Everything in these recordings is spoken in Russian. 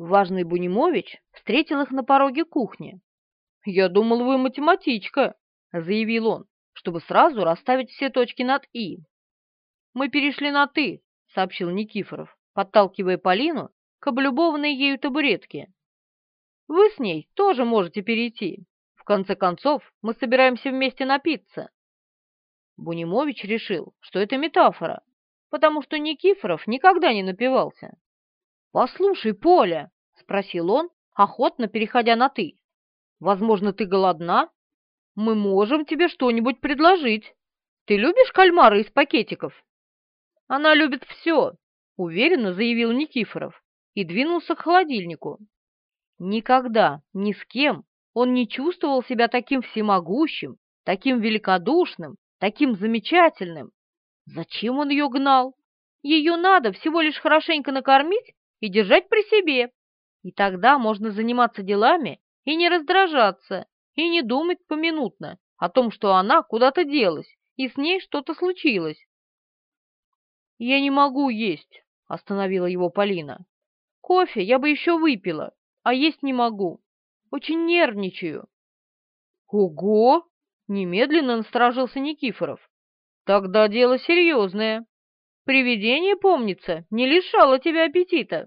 Важный Бунимович встретил их на пороге кухни. «Я думал, вы математичка», — заявил он, чтобы сразу расставить все точки над «и». «Мы перешли на «ты», — сообщил Никифоров, подталкивая Полину к облюбованной ею табуретке. «Вы с ней тоже можете перейти. В конце концов, мы собираемся вместе напиться». Бунимович решил, что это метафора, потому что Никифоров никогда не напивался. «Послушай, Поля!» — спросил он, охотно переходя на «ты». «Возможно, ты голодна? Мы можем тебе что-нибудь предложить. Ты любишь кальмары из пакетиков?» «Она любит все», — уверенно заявил Никифоров и двинулся к холодильнику. Никогда, ни с кем он не чувствовал себя таким всемогущим, таким великодушным, таким замечательным. Зачем он ее гнал? Ее надо всего лишь хорошенько накормить и держать при себе. И тогда можно заниматься делами и не раздражаться, и не думать поминутно о том, что она куда-то делась и с ней что-то случилось. «Я не могу есть», — остановила его Полина. «Кофе я бы еще выпила, а есть не могу. Очень нервничаю». «Ого!» — немедленно насторожился Никифоров. «Тогда дело серьезное». Привидение, помнится, не лишало тебя аппетита».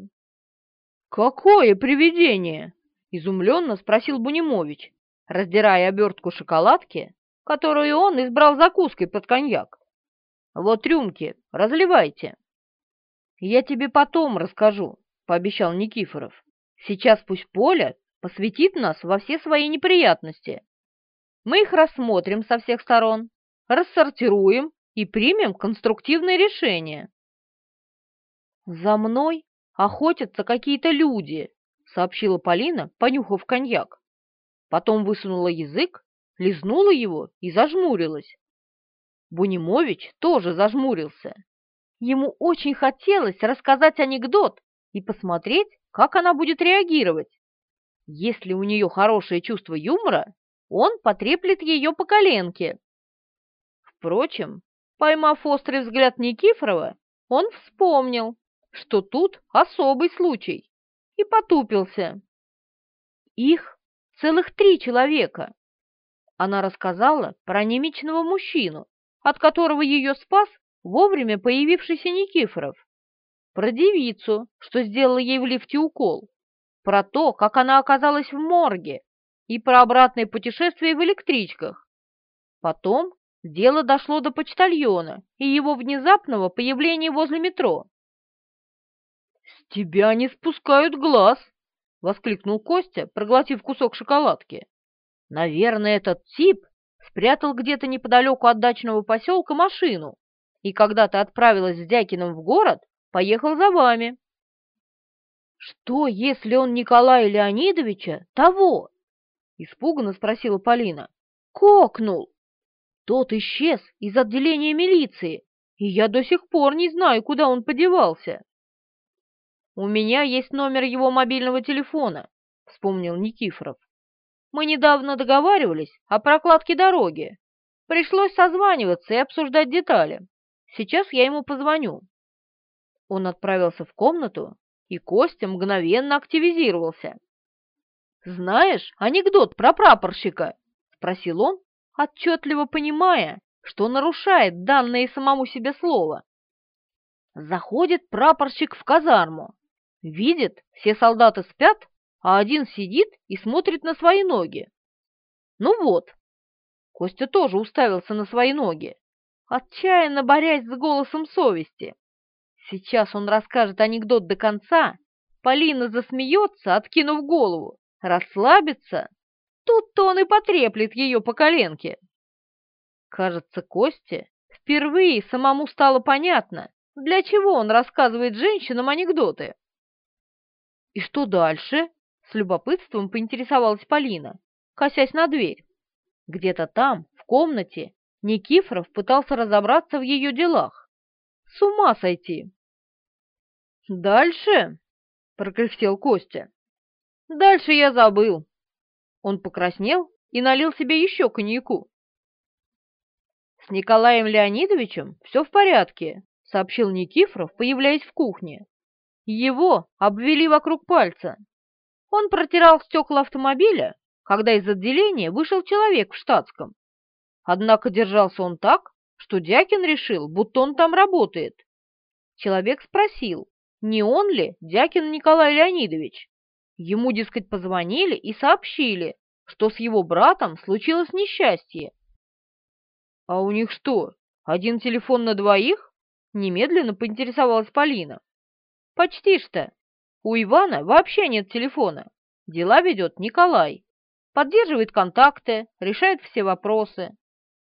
«Какое привидение?» — изумленно спросил Бунимович, раздирая обертку шоколадки, которую он избрал закуской под коньяк. «Вот рюмки, разливайте». «Я тебе потом расскажу», — пообещал Никифоров. «Сейчас пусть Поля посвятит нас во все свои неприятности. Мы их рассмотрим со всех сторон, рассортируем и примем конструктивное решение. «За мной охотятся какие-то люди», — сообщила Полина, понюхав коньяк. Потом высунула язык, лизнула его и зажмурилась. Бунимович тоже зажмурился. Ему очень хотелось рассказать анекдот и посмотреть, как она будет реагировать. Если у нее хорошее чувство юмора, он потреплет ее по коленке. Впрочем, Поймав острый взгляд Никифорова, он вспомнил, что тут особый случай, и потупился. Их целых три человека. Она рассказала про немечного мужчину, от которого ее спас вовремя появившийся Никифоров, про девицу, что сделала ей в лифте укол, про то, как она оказалась в морге, и про обратное путешествие в электричках. Потом Дело дошло до почтальона и его внезапного появления возле метро. «С тебя не спускают глаз!» — воскликнул Костя, проглотив кусок шоколадки. «Наверное, этот тип спрятал где-то неподалеку от дачного поселка машину и, когда ты отправилась с Дякиным в город, поехал за вами». «Что, если он Николая Леонидовича того?» — испуганно спросила Полина. «Кокнул!» Тот исчез из отделения милиции, и я до сих пор не знаю, куда он подевался. У меня есть номер его мобильного телефона, вспомнил Никифоров. Мы недавно договаривались о прокладке дороги. Пришлось созваниваться и обсуждать детали. Сейчас я ему позвоню. Он отправился в комнату, и Костя мгновенно активизировался. «Знаешь анекдот про прапорщика?» — спросил он, отчетливо понимая, что нарушает данное самому себе слово. Заходит прапорщик в казарму, видит, все солдаты спят, а один сидит и смотрит на свои ноги. Ну вот, Костя тоже уставился на свои ноги, отчаянно борясь с голосом совести. Сейчас он расскажет анекдот до конца, Полина засмеется, откинув голову, расслабится, Тут-то он и потреплет ее по коленке. Кажется, Косте впервые самому стало понятно, для чего он рассказывает женщинам анекдоты. «И что дальше?» — с любопытством поинтересовалась Полина, косясь на дверь. Где-то там, в комнате, Никифоров пытался разобраться в ее делах. С ума сойти! «Дальше?» — прокряхтел Костя. «Дальше я забыл. Он покраснел и налил себе еще коньяку. «С Николаем Леонидовичем все в порядке», — сообщил Никифоров, появляясь в кухне. Его обвели вокруг пальца. Он протирал стекла автомобиля, когда из отделения вышел человек в штатском. Однако держался он так, что Дякин решил, будто он там работает. Человек спросил, не он ли Дякин Николай Леонидович? Ему, дескать, позвонили и сообщили, что с его братом случилось несчастье. «А у них что, один телефон на двоих?» — немедленно поинтересовалась Полина. «Почти что. У Ивана вообще нет телефона. Дела ведет Николай. Поддерживает контакты, решает все вопросы.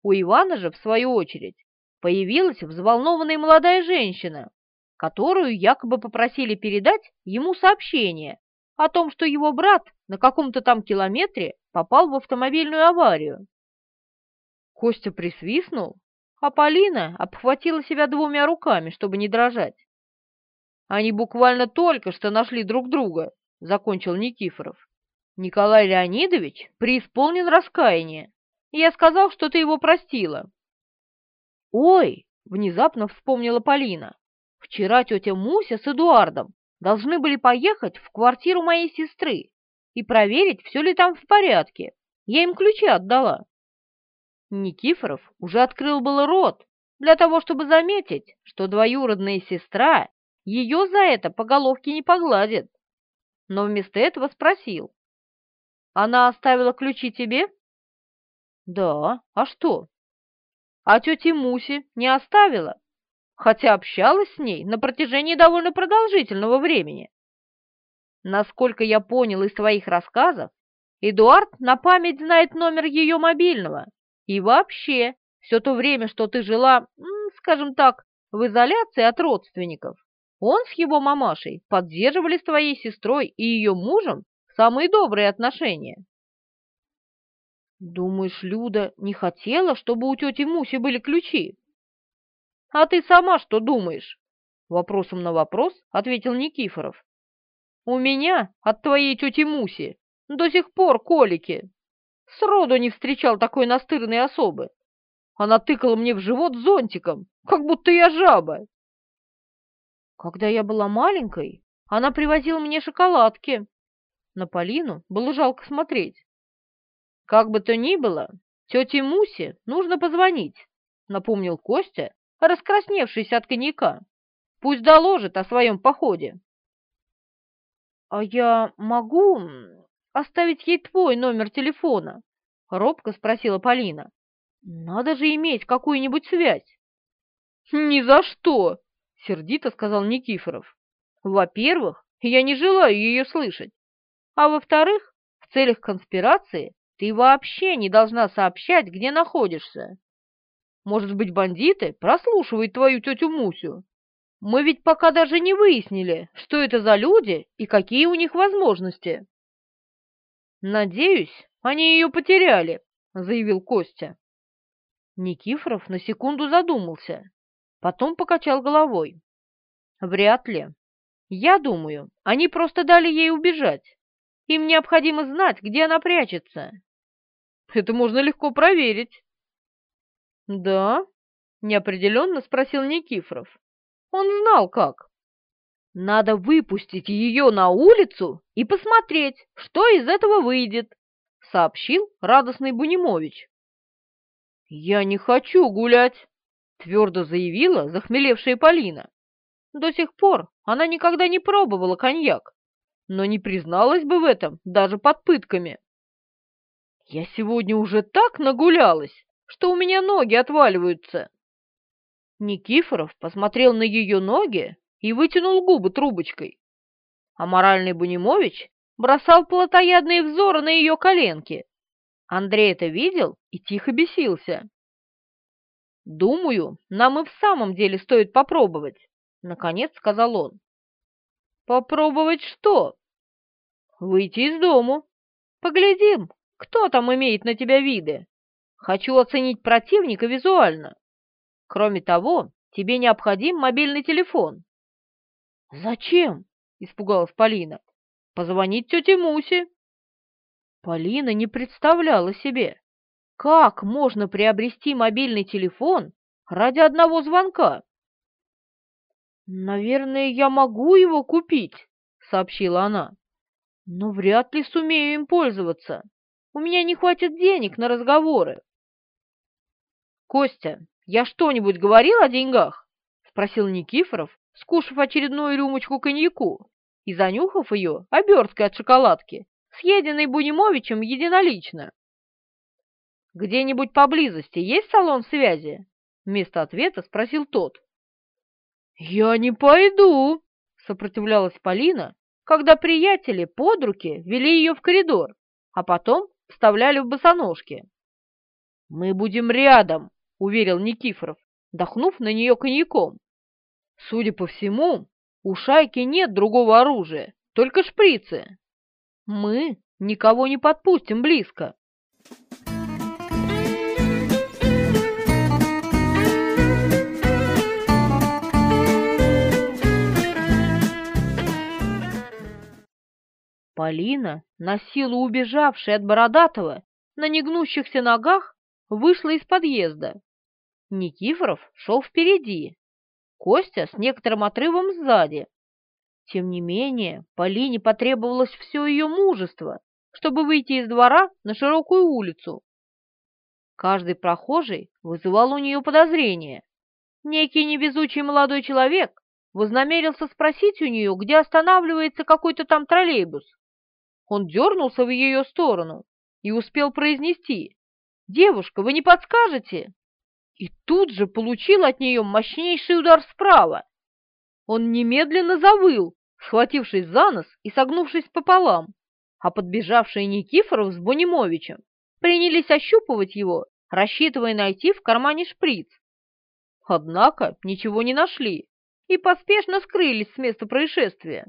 У Ивана же, в свою очередь, появилась взволнованная молодая женщина, которую якобы попросили передать ему сообщение о том, что его брат на каком-то там километре попал в автомобильную аварию. Костя присвистнул, а Полина обхватила себя двумя руками, чтобы не дрожать. «Они буквально только что нашли друг друга», — закончил Никифоров. «Николай Леонидович преисполнен раскаяния. Я сказал, что ты его простила». «Ой!» — внезапно вспомнила Полина. «Вчера тетя Муся с Эдуардом должны были поехать в квартиру моей сестры и проверить, все ли там в порядке. Я им ключи отдала. Никифоров уже открыл было рот для того, чтобы заметить, что двоюродная сестра ее за это по головке не погладит. Но вместо этого спросил. «Она оставила ключи тебе?» «Да, а что?» «А тете Мусе не оставила?» хотя общалась с ней на протяжении довольно продолжительного времени. Насколько я понял из своих рассказов, Эдуард на память знает номер ее мобильного. И вообще, все то время, что ты жила, скажем так, в изоляции от родственников, он с его мамашей поддерживали с твоей сестрой и ее мужем самые добрые отношения. Думаешь, Люда не хотела, чтобы у тети Муси были ключи? А ты сама что думаешь?» Вопросом на вопрос ответил Никифоров. «У меня от твоей тети Муси до сих пор колики. Сроду не встречал такой настырной особы. Она тыкала мне в живот зонтиком, как будто я жаба». «Когда я была маленькой, она привозила мне шоколадки». На Полину было жалко смотреть. «Как бы то ни было, тете Мусе нужно позвонить», — напомнил Костя раскрасневшийся от коньяка. Пусть доложит о своем походе. — А я могу оставить ей твой номер телефона? — робко спросила Полина. — Надо же иметь какую-нибудь связь. — Ни за что! — сердито сказал Никифоров. — Во-первых, я не желаю ее слышать. А во-вторых, в целях конспирации ты вообще не должна сообщать, где находишься. Может быть, бандиты прослушивают твою тетю Мусю? Мы ведь пока даже не выяснили, что это за люди и какие у них возможности». «Надеюсь, они ее потеряли», — заявил Костя. Никифоров на секунду задумался, потом покачал головой. «Вряд ли. Я думаю, они просто дали ей убежать. Им необходимо знать, где она прячется». «Это можно легко проверить», «Да?» — неопределенно спросил Никифоров. Он знал как. «Надо выпустить ее на улицу и посмотреть, что из этого выйдет», — сообщил радостный Бунимович. «Я не хочу гулять», — твердо заявила захмелевшая Полина. До сих пор она никогда не пробовала коньяк, но не призналась бы в этом даже под пытками. «Я сегодня уже так нагулялась, что у меня ноги отваливаются. Никифоров посмотрел на ее ноги и вытянул губы трубочкой. А моральный Бунимович бросал плотоядные взоры на ее коленки. Андрей это видел и тихо бесился. «Думаю, нам и в самом деле стоит попробовать», — наконец сказал он. «Попробовать что?» «Выйти из дому. Поглядим, кто там имеет на тебя виды». Хочу оценить противника визуально. Кроме того, тебе необходим мобильный телефон». «Зачем?» — испугалась Полина. «Позвонить тете Мусе». Полина не представляла себе, как можно приобрести мобильный телефон ради одного звонка. «Наверное, я могу его купить», — сообщила она. «Но вряд ли сумею им пользоваться. У меня не хватит денег на разговоры». «Костя, я что-нибудь говорил о деньгах?» — спросил Никифоров, скушав очередную рюмочку коньяку и занюхав ее оберткой от шоколадки, съеденной Бунимовичем единолично. «Где-нибудь поблизости есть салон связи?» — вместо ответа спросил тот. «Я не пойду!» — сопротивлялась Полина, когда приятели под руки вели ее в коридор, а потом вставляли в босоножки. «Мы будем рядом!» уверил Никифоров, дохнув на нее коньяком. Судя по всему, у шайки нет другого оружия, только шприцы. Мы никого не подпустим близко. Полина, на силу убежавшая от Бородатого, на негнущихся ногах, вышла из подъезда. Никифоров шел впереди, Костя с некоторым отрывом сзади. Тем не менее, Полине потребовалось все ее мужество, чтобы выйти из двора на широкую улицу. Каждый прохожий вызывал у нее подозрение. Некий невезучий молодой человек вознамерился спросить у нее, где останавливается какой-то там троллейбус. Он дернулся в ее сторону и успел произнести «Девушка, вы не подскажете?» и тут же получил от нее мощнейший удар справа. Он немедленно завыл, схватившись за нос и согнувшись пополам, а подбежавшие Никифоров с Бунимовичем принялись ощупывать его, рассчитывая найти в кармане шприц. Однако ничего не нашли и поспешно скрылись с места происшествия.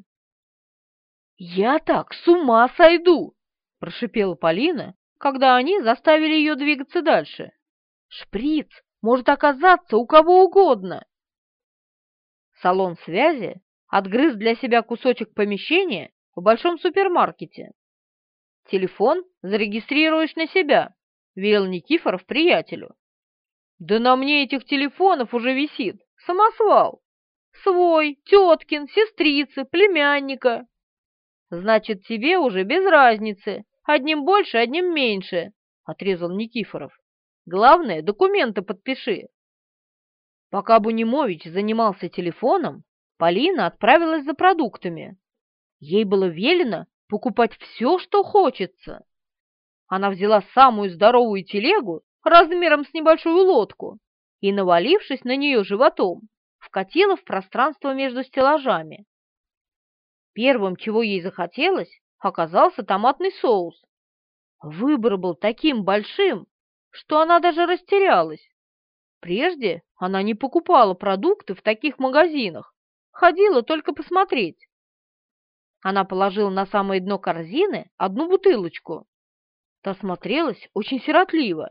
«Я так с ума сойду!» – прошипела Полина, когда они заставили ее двигаться дальше. «Шприц может оказаться у кого угодно. Салон связи отгрыз для себя кусочек помещения в большом супермаркете. «Телефон зарегистрируешь на себя», — велел Никифоров приятелю. «Да на мне этих телефонов уже висит самосвал. Свой, теткин, сестрицы, племянника. Значит, тебе уже без разницы, одним больше, одним меньше», — отрезал Никифоров. Главное, документы подпиши. Пока Бунимович занимался телефоном, Полина отправилась за продуктами. Ей было велено покупать все, что хочется. Она взяла самую здоровую телегу размером с небольшую лодку и, навалившись на нее животом, вкатила в пространство между стеллажами. Первым, чего ей захотелось, оказался томатный соус. Выбор был таким большим, что она даже растерялась. Прежде она не покупала продукты в таких магазинах, ходила только посмотреть. Она положила на самое дно корзины одну бутылочку. Та смотрелась очень сиротливо,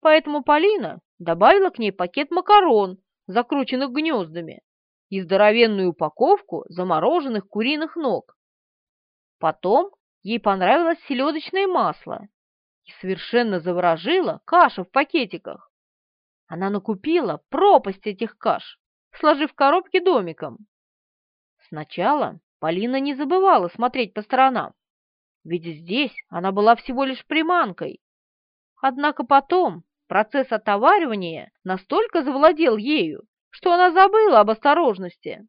поэтому Полина добавила к ней пакет макарон, закрученных гнездами, и здоровенную упаковку замороженных куриных ног. Потом ей понравилось селедочное масло, и совершенно заворожила каша в пакетиках. Она накупила пропасть этих каш, сложив коробки домиком. Сначала Полина не забывала смотреть по сторонам, ведь здесь она была всего лишь приманкой. Однако потом процесс отоваривания настолько завладел ею, что она забыла об осторожности.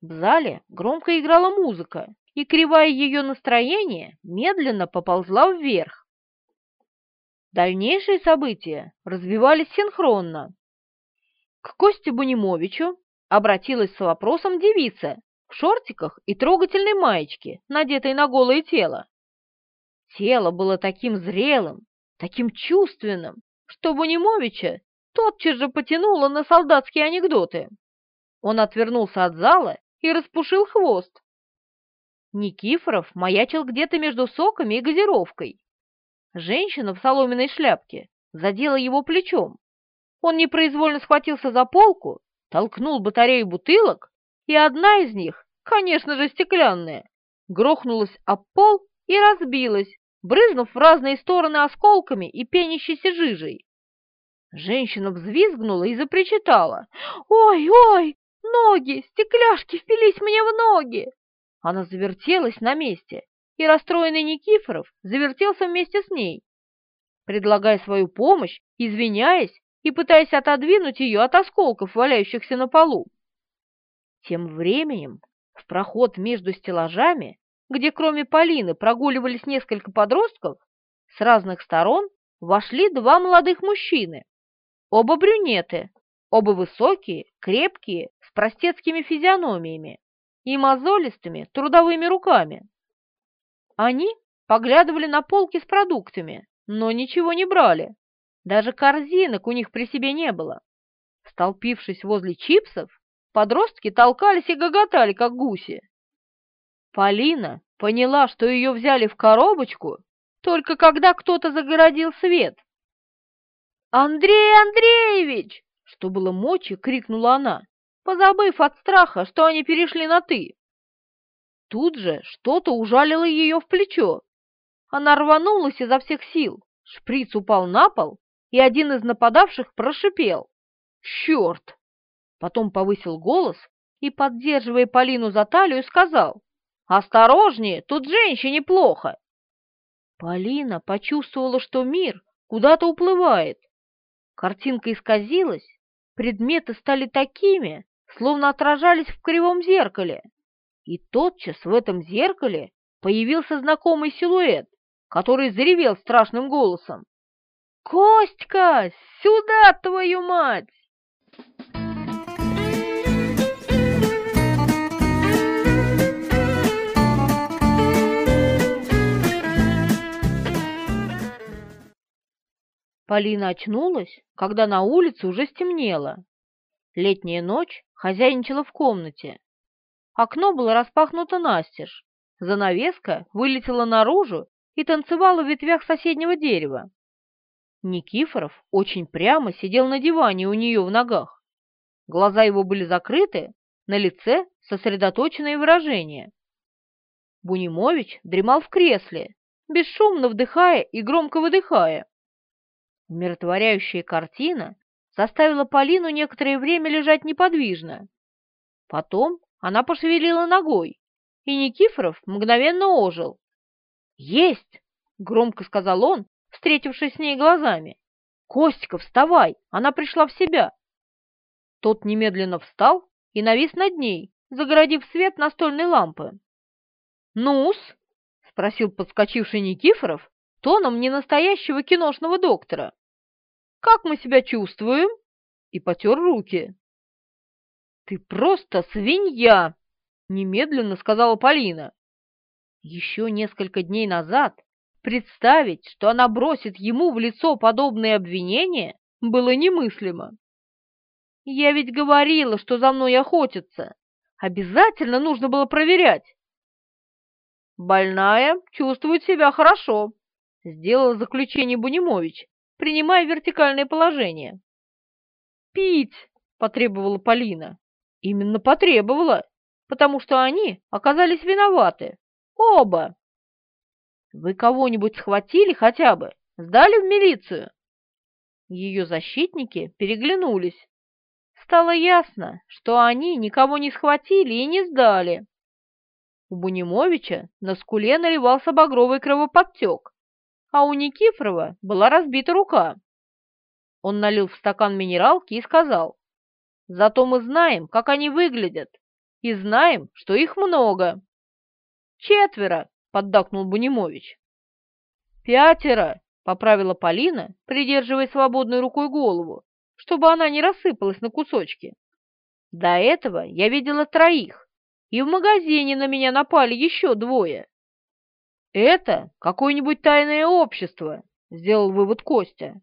В зале громко играла музыка, и кривая ее настроение медленно поползла вверх. Дальнейшие события развивались синхронно. К Косте Бунимовичу обратилась с вопросом девица в шортиках и трогательной маечке, надетой на голое тело. Тело было таким зрелым, таким чувственным, что Бунимовича тотчас же потянуло на солдатские анекдоты. Он отвернулся от зала и распушил хвост. Никифоров маячил где-то между соками и газировкой. Женщина в соломенной шляпке задела его плечом. Он непроизвольно схватился за полку, толкнул батарею бутылок, и одна из них, конечно же стеклянная, грохнулась об пол и разбилась, брызнув в разные стороны осколками и пенящейся жижей. Женщина взвизгнула и запричитала. «Ой-ой, ноги, стекляшки впились мне в ноги!» Она завертелась на месте, и расстроенный Никифоров завертелся вместе с ней, предлагая свою помощь, извиняясь и пытаясь отодвинуть ее от осколков, валяющихся на полу. Тем временем в проход между стеллажами, где кроме Полины прогуливались несколько подростков, с разных сторон вошли два молодых мужчины, оба брюнеты, оба высокие, крепкие, с простецкими физиономиями и мозолистыми трудовыми руками. Они поглядывали на полки с продуктами, но ничего не брали. Даже корзинок у них при себе не было. Столпившись возле чипсов, подростки толкались и гоготали, как гуси. Полина поняла, что ее взяли в коробочку, только когда кто-то загородил свет. «Андрей Андреевич!» — что было мочи, крикнула она, позабыв от страха, что они перешли на «ты». Тут же что-то ужалило ее в плечо. Она рванулась изо всех сил, шприц упал на пол, и один из нападавших прошипел. «Черт!» Потом повысил голос и, поддерживая Полину за талию, сказал. «Осторожнее, тут женщине плохо!» Полина почувствовала, что мир куда-то уплывает. Картинка исказилась, предметы стали такими, словно отражались в кривом зеркале. И тотчас в этом зеркале появился знакомый силуэт, который заревел страшным голосом. «Костька, сюда, твою мать!» Полина очнулась, когда на улице уже стемнело. Летняя ночь хозяйничала в комнате, Окно было распахнуто настежь, занавеска вылетела наружу и танцевала в ветвях соседнего дерева. Никифоров очень прямо сидел на диване у нее в ногах. Глаза его были закрыты, на лице сосредоточенное выражение. Бунимович дремал в кресле, бесшумно вдыхая и громко выдыхая. Умиротворяющая картина заставила Полину некоторое время лежать неподвижно. Потом она пошевелила ногой, и Никифоров мгновенно ожил. «Есть!» — громко сказал он, встретившись с ней глазами. «Костика, вставай! Она пришла в себя!» Тот немедленно встал и навис над ней, загородив свет настольной лампы. Нус, — спросил подскочивший Никифоров тоном ненастоящего киношного доктора. «Как мы себя чувствуем?» и потер руки. «Ты просто свинья!» — немедленно сказала Полина. Еще несколько дней назад представить, что она бросит ему в лицо подобные обвинения, было немыслимо. «Я ведь говорила, что за мной охотятся. Обязательно нужно было проверять». «Больная чувствует себя хорошо», — сделал заключение Бунимович, принимая вертикальное положение. «Пить!» — потребовала Полина. Именно потребовала, потому что они оказались виноваты. Оба. Вы кого-нибудь схватили хотя бы? Сдали в милицию? Ее защитники переглянулись. Стало ясно, что они никого не схватили и не сдали. У Бунимовича на скуле наливался багровый кровоподтек, а у Никифорова была разбита рука. Он налил в стакан минералки и сказал, Зато мы знаем, как они выглядят, и знаем, что их много. Четверо, поддакнул Бунимович. Пятеро, поправила Полина, придерживая свободной рукой голову, чтобы она не рассыпалась на кусочки. До этого я видела троих, и в магазине на меня напали еще двое. Это какое-нибудь тайное общество, сделал вывод Костя.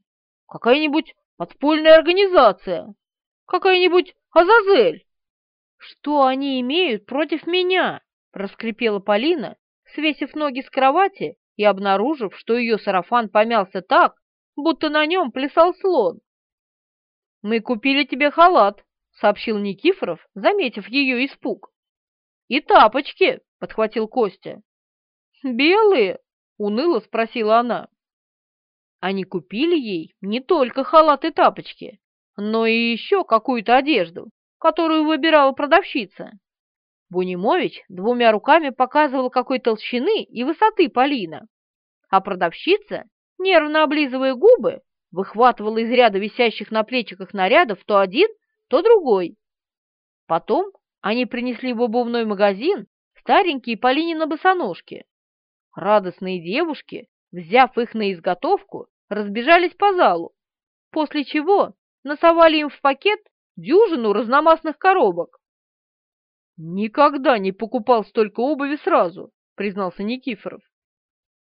Какая-нибудь подпольная организация, Какая-нибудь Азазель!» «Что они имеют против меня?» — раскрепела Полина, свесив ноги с кровати и обнаружив, что ее сарафан помялся так, будто на нем плясал слон. «Мы купили тебе халат», — сообщил Никифоров, заметив ее испуг. «И тапочки», — подхватил Костя. «Белые?» — уныло спросила она. Они купили ей не только халат и тапочки, но и еще какую-то одежду, которую выбирала продавщица. Бунимович двумя руками показывал какой толщины и высоты Полина, а продавщица, нервно облизывая губы, выхватывала из ряда висящих на плечиках нарядов то один, то другой. Потом они принесли в обувной магазин старенькие Полинины босоножки. Радостные девушки, взяв их на изготовку, разбежались по залу, после чего насовали им в пакет дюжину разномастных коробок. «Никогда не покупал столько обуви сразу», — признался Никифоров.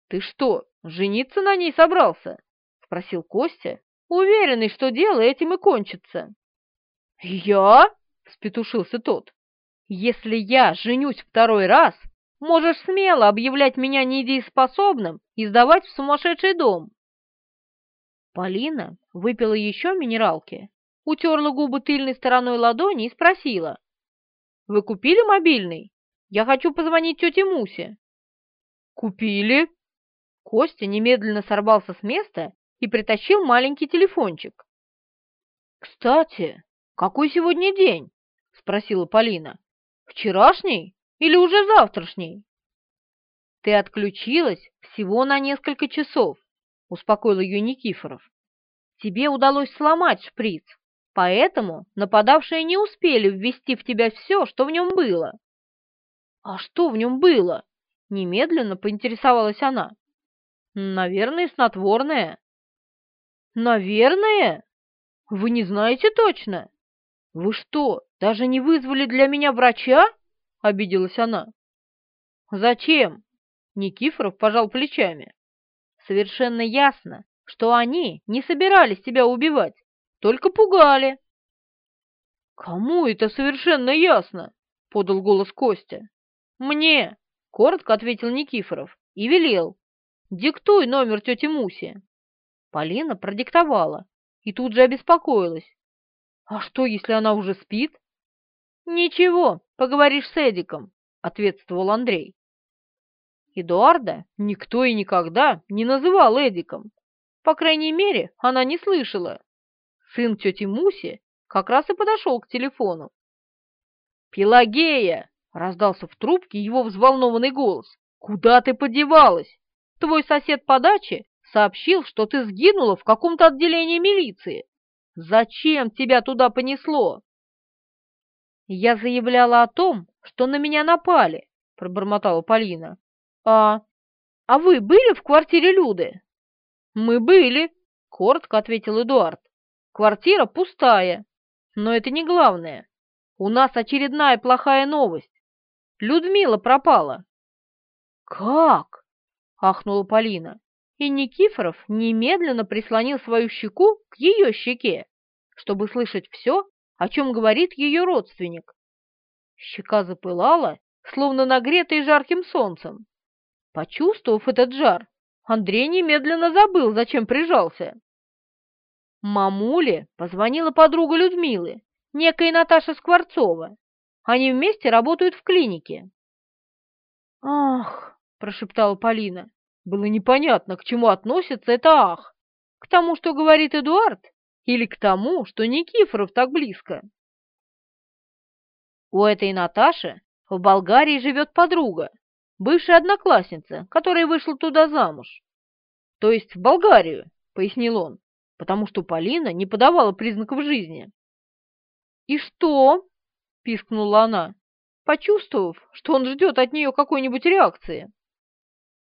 «Ты что, жениться на ней собрался?» — спросил Костя, уверенный, что дело этим и кончится. «Я?» — вспетушился тот. «Если я женюсь второй раз, можешь смело объявлять меня недееспособным и сдавать в сумасшедший дом. Полина выпила еще минералки, утерла губы тыльной стороной ладони и спросила. «Вы купили мобильный? Я хочу позвонить тете Мусе». «Купили». Костя немедленно сорвался с места и притащил маленький телефончик. «Кстати, какой сегодня день?» — спросила Полина. «Вчерашний или уже завтрашний?» «Ты отключилась всего на несколько часов. — успокоил ее Никифоров. «Тебе удалось сломать шприц, поэтому нападавшие не успели ввести в тебя все, что в нем было». «А что в нем было?» — немедленно поинтересовалась она. «Наверное, снотворное». «Наверное? Вы не знаете точно? Вы что, даже не вызвали для меня врача?» — обиделась она. «Зачем?» — Никифоров пожал плечами совершенно ясно, что они не собирались тебя убивать, только пугали. «Кому это совершенно ясно?» — подал голос Костя. «Мне!» — коротко ответил Никифоров и велел. «Диктуй номер тети Муси». Полина продиктовала и тут же обеспокоилась. «А что, если она уже спит?» «Ничего, поговоришь с Эдиком», — ответствовал Андрей. Эдуарда никто и никогда не называл Эдиком. По крайней мере, она не слышала. Сын тети Муси как раз и подошел к телефону. «Пелагея!» — раздался в трубке его взволнованный голос. «Куда ты подевалась? Твой сосед по даче сообщил, что ты сгинула в каком-то отделении милиции. Зачем тебя туда понесло?» «Я заявляла о том, что на меня напали», — пробормотала Полина. «А... а вы были в квартире Люды?» «Мы были», — коротко ответил Эдуард. «Квартира пустая, но это не главное. У нас очередная плохая новость. Людмила пропала». «Как?» — ахнула Полина. И Никифоров немедленно прислонил свою щеку к ее щеке, чтобы слышать все, о чем говорит ее родственник. Щека запылала, словно нагретая жарким солнцем. Почувствовав этот жар, Андрей немедленно забыл, зачем прижался. Мамуле позвонила подруга Людмилы, некая Наташа Скворцова. Они вместе работают в клинике. «Ах!» – прошептала Полина. Было непонятно, к чему относится это «ах». К тому, что говорит Эдуард, или к тому, что Никифоров так близко. У этой Наташи в Болгарии живет подруга, бывшая одноклассница, которая вышла туда замуж. То есть в Болгарию, пояснил он, потому что Полина не подавала признаков жизни. И что? пискнула она, почувствовав, что он ждет от нее какой-нибудь реакции.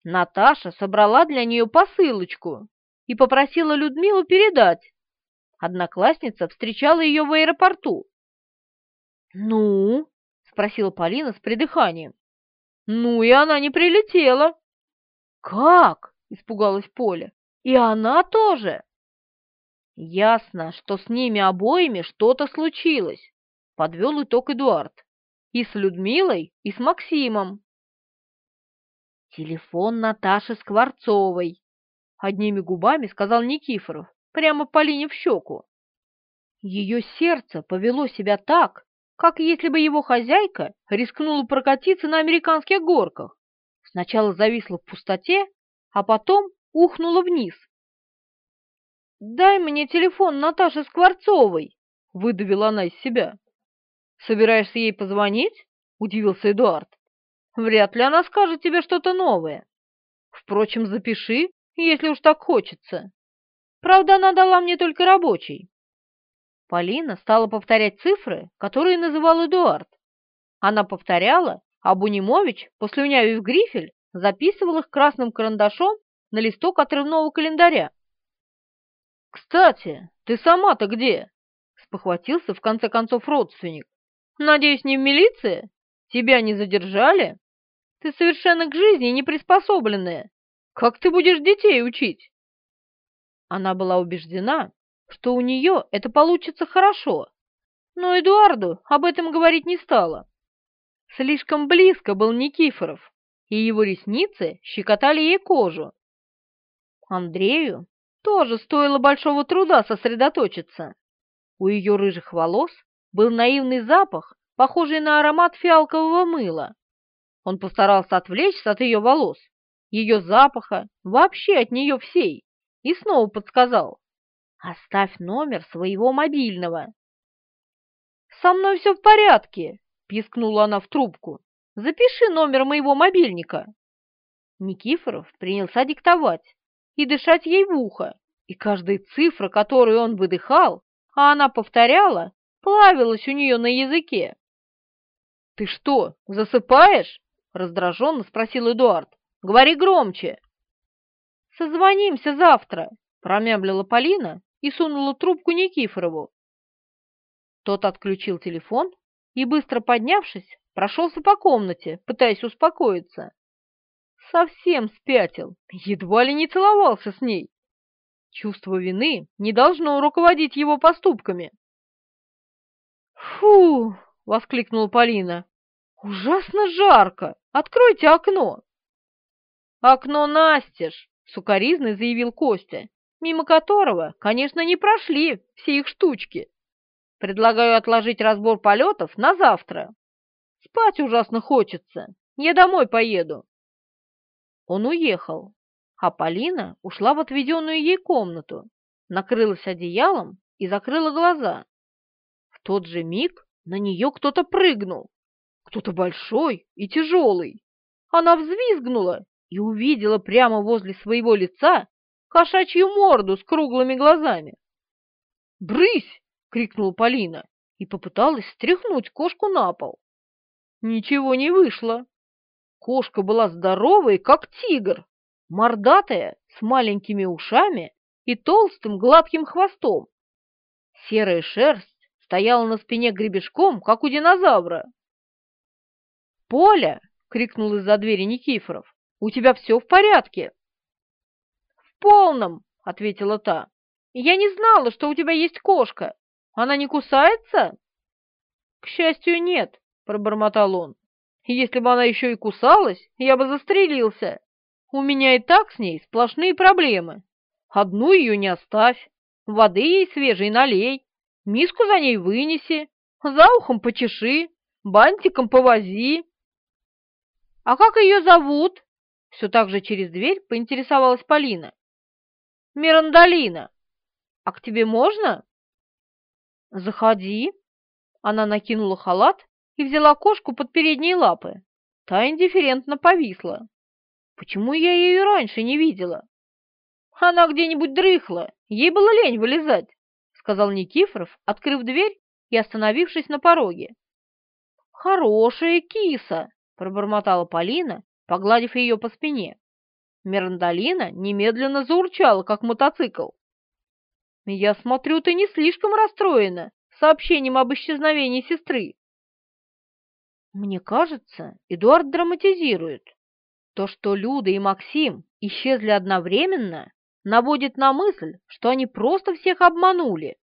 Наташа собрала для нее посылочку и попросила Людмилу передать. Одноклассница встречала ее в аэропорту. «Ну?» — спросила Полина с придыханием. Ну и она не прилетела. Как? Испугалась Поля. И она тоже. Ясно, что с ними обоими что-то случилось. Подвел итог Эдуард. И с Людмилой, и с Максимом. Телефон Наташи Скворцовой. Одними губами сказал Никифоров, прямо по линии в щеку. Ее сердце повело себя так, как если бы его хозяйка рискнула прокатиться на американских горках. Сначала зависла в пустоте, а потом ухнула вниз. «Дай мне телефон Наташи Скворцовой!» — выдавила она из себя. «Собираешься ей позвонить?» — удивился Эдуард. «Вряд ли она скажет тебе что-то новое. Впрочем, запиши, если уж так хочется. Правда, она дала мне только рабочий. Полина стала повторять цифры, которые называл Эдуард. Она повторяла, а Бунимович, послюнявив грифель, записывал их красным карандашом на листок отрывного календаря. «Кстати, ты сама-то где?» — спохватился в конце концов родственник. «Надеюсь, не в милиции? Тебя не задержали? Ты совершенно к жизни не приспособленная. Как ты будешь детей учить?» Она была убеждена, что у нее это получится хорошо, но Эдуарду об этом говорить не стала. Слишком близко был Никифоров, и его ресницы щекотали ей кожу. Андрею тоже стоило большого труда сосредоточиться. У ее рыжих волос был наивный запах, похожий на аромат фиалкового мыла. Он постарался отвлечься от ее волос, ее запаха, вообще от нее всей, и снова подсказал. Оставь номер своего мобильного. «Со мной все в порядке!» – пискнула она в трубку. «Запиши номер моего мобильника!» Никифоров принялся диктовать и дышать ей в ухо, и каждая цифра, которую он выдыхал, а она повторяла, плавилась у нее на языке. «Ты что, засыпаешь?» — раздраженно спросил Эдуард. «Говори громче!» «Созвонимся завтра!» — промямлила Полина и сунула трубку Никифорову. Тот отключил телефон и, быстро поднявшись, прошелся по комнате, пытаясь успокоиться. Совсем спятил, едва ли не целовался с ней. Чувство вины не должно руководить его поступками. «Фу!» — воскликнула Полина. «Ужасно жарко! Откройте окно!» «Окно настежь!» — сукоризный заявил Костя мимо которого, конечно, не прошли все их штучки. Предлагаю отложить разбор полетов на завтра. Спать ужасно хочется. Я домой поеду. Он уехал, а Полина ушла в отведенную ей комнату, накрылась одеялом и закрыла глаза. В тот же миг на нее кто-то прыгнул. Кто-то большой и тяжелый. Она взвизгнула и увидела прямо возле своего лица кошачью морду с круглыми глазами. «Брысь!» — крикнула Полина и попыталась стряхнуть кошку на пол. Ничего не вышло. Кошка была здоровой, как тигр, мордатая, с маленькими ушами и толстым гладким хвостом. Серая шерсть стояла на спине гребешком, как у динозавра. «Поля!» — крикнул из-за двери Никифоров. «У тебя все в порядке?» полном», — ответила та. «Я не знала, что у тебя есть кошка. Она не кусается?» «К счастью, нет», — пробормотал он. «Если бы она еще и кусалась, я бы застрелился. У меня и так с ней сплошные проблемы. Одну ее не оставь, воды ей свежей налей, миску за ней вынеси, за ухом почеши, бантиком повози». «А как ее зовут?» Все так же через дверь поинтересовалась Полина. Мирандалина, а к тебе можно?» «Заходи». Она накинула халат и взяла кошку под передние лапы. Та индифферентно повисла. «Почему я ее раньше не видела?» «Она где-нибудь дрыхла, ей было лень вылезать», — сказал Никифоров, открыв дверь и остановившись на пороге. «Хорошая киса!» — пробормотала Полина, погладив ее по спине. Мирандолина немедленно заурчала, как мотоцикл. «Я смотрю, ты не слишком расстроена сообщением об исчезновении сестры». «Мне кажется, Эдуард драматизирует. То, что Люда и Максим исчезли одновременно, наводит на мысль, что они просто всех обманули.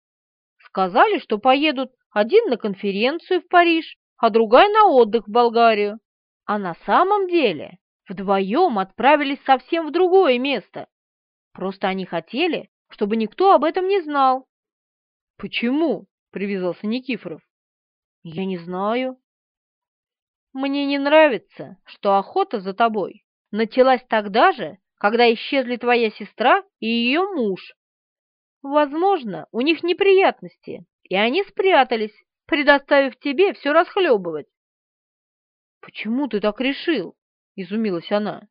Сказали, что поедут один на конференцию в Париж, а другая на отдых в Болгарию. А на самом деле вдвоем отправились совсем в другое место. Просто они хотели, чтобы никто об этом не знал. «Почему?» — привязался Никифоров. «Я не знаю». «Мне не нравится, что охота за тобой началась тогда же, когда исчезли твоя сестра и ее муж. Возможно, у них неприятности, и они спрятались, предоставив тебе все расхлебывать». «Почему ты так решил?» — изумилась она.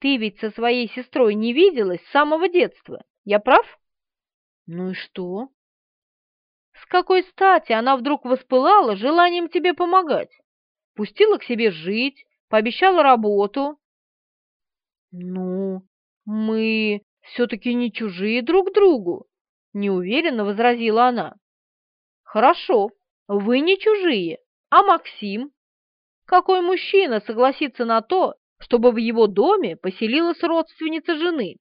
«Ты ведь со своей сестрой не виделась с самого детства, я прав?» «Ну и что?» «С какой стати она вдруг воспылала желанием тебе помогать? Пустила к себе жить, пообещала работу». «Ну, мы все-таки не чужие друг другу», — неуверенно возразила она. «Хорошо, вы не чужие, а Максим?» Какой мужчина согласится на то, чтобы в его доме поселилась родственница жены?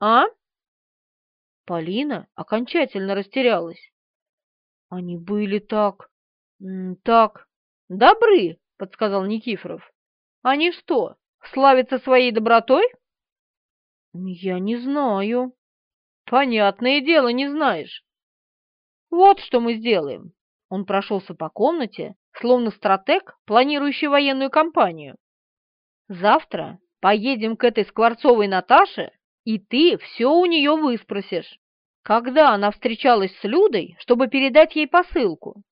А? Полина окончательно растерялась. Они были так... так... добры, подсказал Никифоров. Они что, славятся своей добротой? Я не знаю. Понятное дело, не знаешь. Вот что мы сделаем. Он прошелся по комнате, словно стратег, планирующий военную кампанию. «Завтра поедем к этой скворцовой Наташе, и ты все у нее выспросишь. Когда она встречалась с Людой, чтобы передать ей посылку?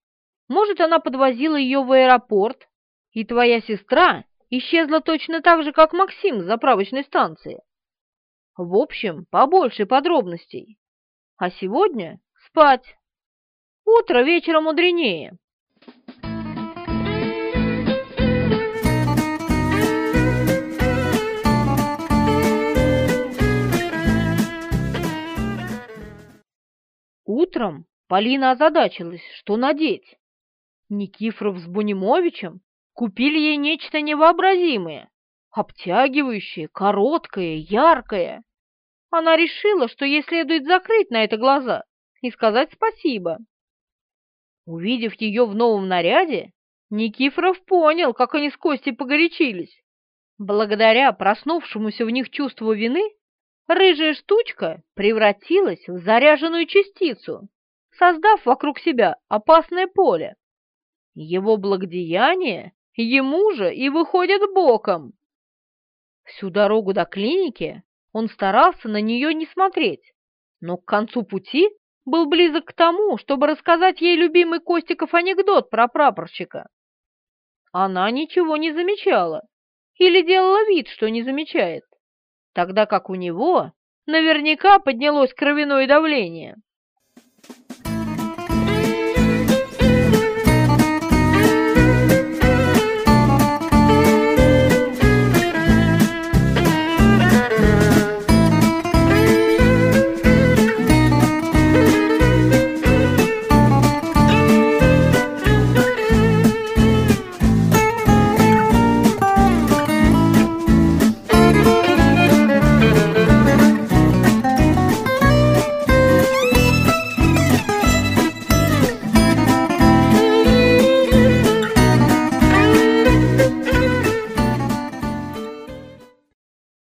Может, она подвозила ее в аэропорт, и твоя сестра исчезла точно так же, как Максим с заправочной станции? В общем, побольше подробностей. А сегодня спать!» Утро вечером мудренее. Утром Полина озадачилась, что надеть. Никифоров с Бунимовичем купили ей нечто невообразимое, обтягивающее, короткое, яркое. Она решила, что ей следует закрыть на это глаза и сказать спасибо, Увидев ее в новом наряде, Никифоров понял, как они с Костей погорячились. Благодаря проснувшемуся в них чувству вины, рыжая штучка превратилась в заряженную частицу, создав вокруг себя опасное поле. Его благодеяние ему же и выходит боком. Всю дорогу до клиники он старался на нее не смотреть, но к концу пути был близок к тому, чтобы рассказать ей любимый Костиков анекдот про прапорщика. Она ничего не замечала или делала вид, что не замечает, тогда как у него наверняка поднялось кровяное давление.